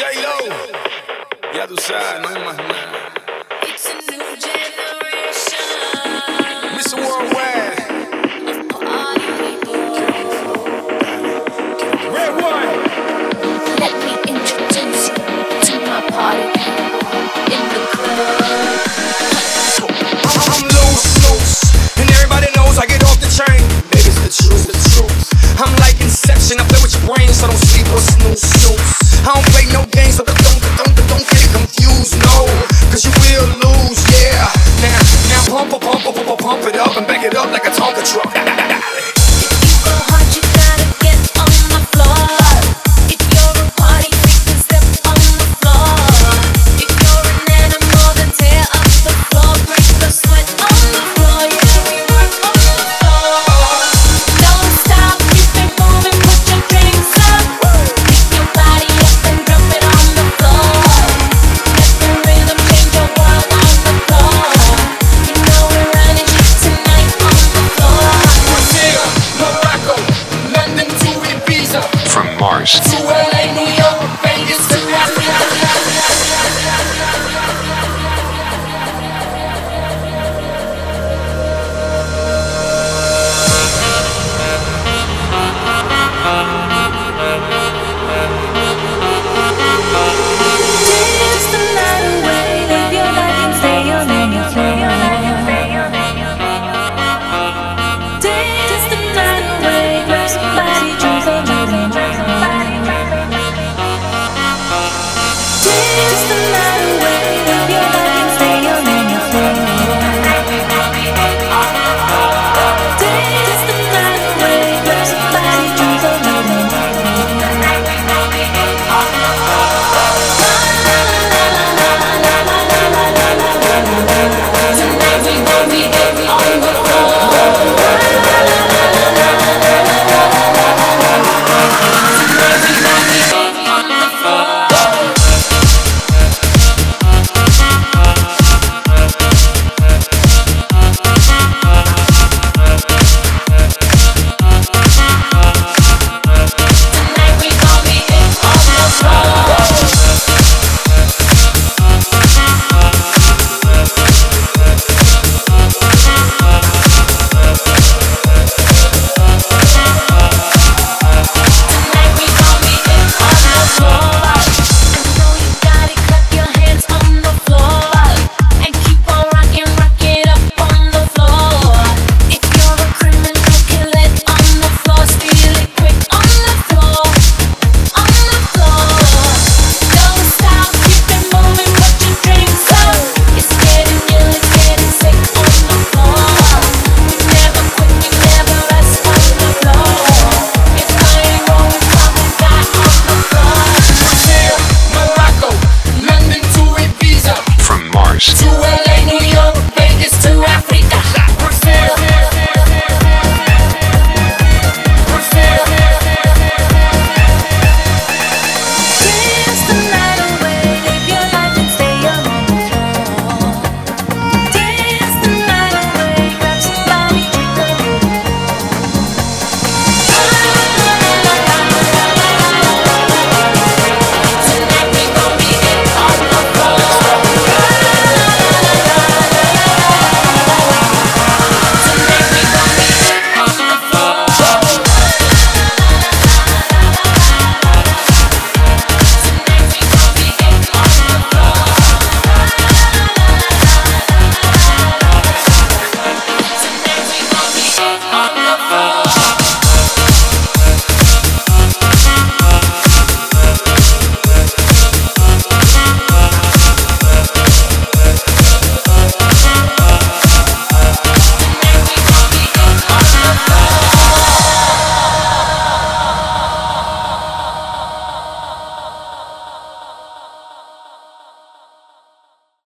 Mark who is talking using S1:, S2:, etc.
S1: J-Lo. Ya tú sabes, no hay más nada.
S2: I'll never